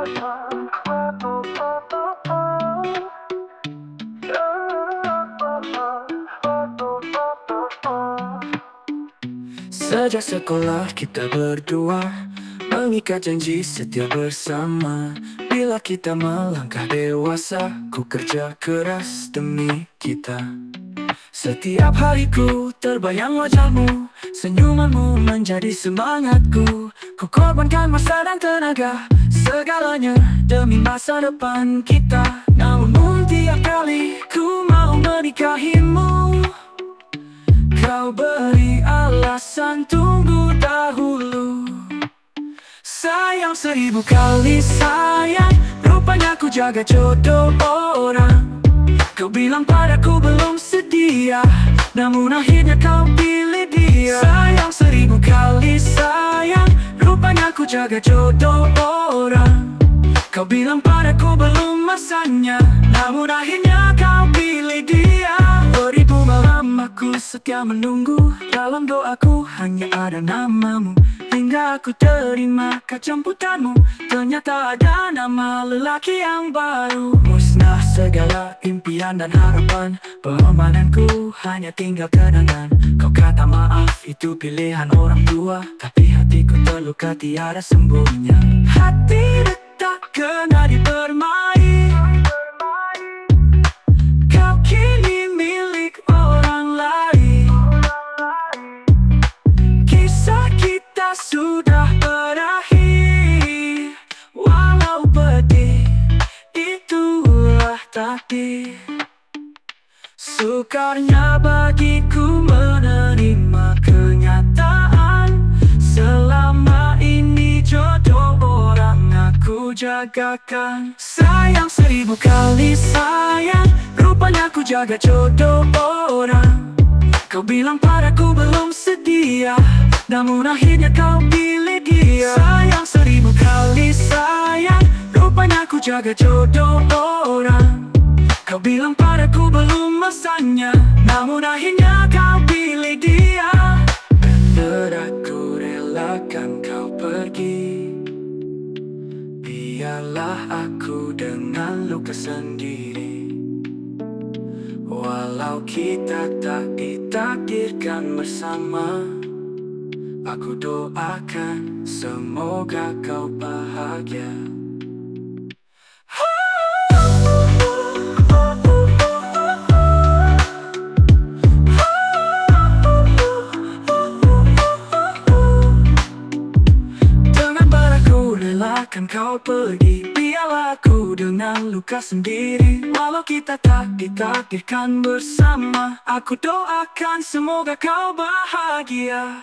Sejak sekolah kita berdua Mengikat janji setia bersama. Bila kita melangkah dewasa Ku kerja keras demi kita. Setiap hariku terbayang wajahmu Senyumanmu menjadi semangatku. Ku korbankan masa dan tenaga Segalanya demi masa depan kita. Namun tiap kali ku mau menikahimu Kau beri alasan tunggu dahulu. Sayang seribu kali sayang Rupanya ku jaga jodoh orang. Kau bilang padaku belum sedia Namun akhirnya kau pilih dia. Sayang seribu kali sayang jaga jodoh orang. Kau bilang padaku belum masanya Namun akhirnya kau pilih dia. Beribu malam aku setia menunggu Dalam doaku hanya ada namamu. Hingga aku terima kejemputanmu Ternyata ada nama lelaki yang baru. Musnah segala impian dan harapan. Permanenku hanya tinggal kenangan. Kau kata maaf itu pilihan orang tua. Tapi hatiku terluka tiada sembuhnya. Hati Sukarnya bagiku menerima kenyataan. Selama ini jodoh orang aku jagakan. Sayang seribu kali sayang Rupanya ku jaga jodoh orang. Kau bilang padaku belum sedia Namun akhirnya kau pilih dia. Sayang seribu kali sayang Rupanya ku jaga jodoh orang Kau bilang padaku belum masanya Namun akhirnya kau pilih dia. Bener aku relakan kau pergi. Biarlah aku dengan luka sendiri. Walau kita tak ditakdirkan bersama Aku doakan semoga kau bahagia kau pergi Biarlah aku dengan luka sendiri. Walau kita tak ditakdirkan bersama Aku doakan semoga kau bahagia